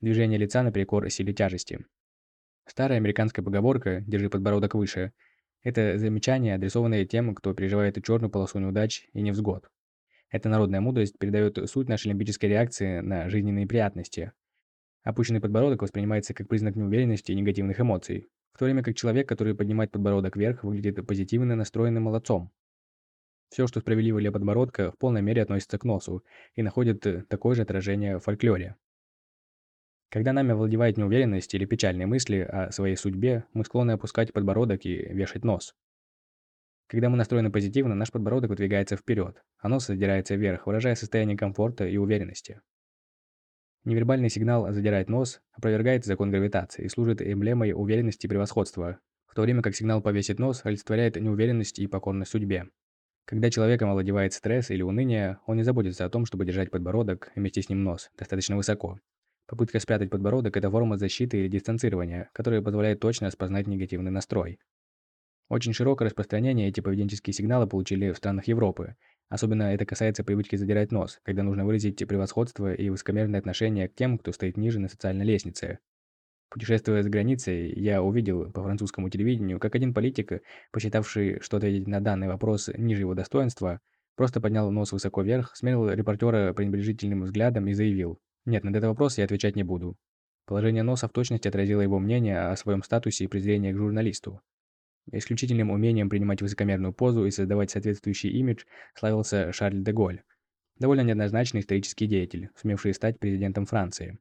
движение лица наперекор силе тяжести. Старая американская поговорка «держи подбородок выше» – это замечание, адресованное тем, кто переживает черную полосу неудач и невзгод. Эта народная мудрость передает суть нашей лимбической реакции на жизненные приятности. Опущенный подбородок воспринимается как признак неуверенности и негативных эмоций, в то время как человек, который поднимает подбородок вверх, выглядит позитивно настроенным молодцом. Все, что справедливо для подбородка, в полной мере относится к носу и находит такое же отражение в фольклоре. Когда нами овладевает неуверенность или печальные мысли о своей судьбе, мы склонны опускать подбородок и вешать нос. Когда мы настроены позитивно, наш подбородок выдвигается вперед, а нос задирается вверх, выражая состояние комфорта и уверенности. Невербальный сигнал «задирать нос» опровергает закон гравитации и служит эмблемой уверенности и превосходства, в то время как сигнал «повесить нос» олицетворяет неуверенность и покорность судьбе. Когда человеком овладевает стресс или уныние, он не заботится о том, чтобы держать подбородок и вместе с ним нос достаточно высоко. Попытка спрятать подбородок – это форма защиты или дистанцирования, которая позволяет точно распознать негативный настрой. Очень широкое распространение эти поведенческие сигналы получили в странах Европы. Особенно это касается привычки задирать нос, когда нужно выразить превосходство и высокомерное отношение к тем, кто стоит ниже на социальной лестнице. Путешествуя за границей, я увидел по французскому телевидению, как один политик, посчитавший, что ответить на данный вопрос ниже его достоинства, просто поднял нос высоко вверх, смерил репортера пренебрежительным взглядом и заявил «Нет, на этот вопрос я отвечать не буду». Положение носа в точности отразило его мнение о своем статусе и презрение к журналисту. Исключительным умением принимать высокомерную позу и создавать соответствующий имидж славился Шарль де Голь, довольно неоднозначный исторический деятель, сумевший стать президентом Франции.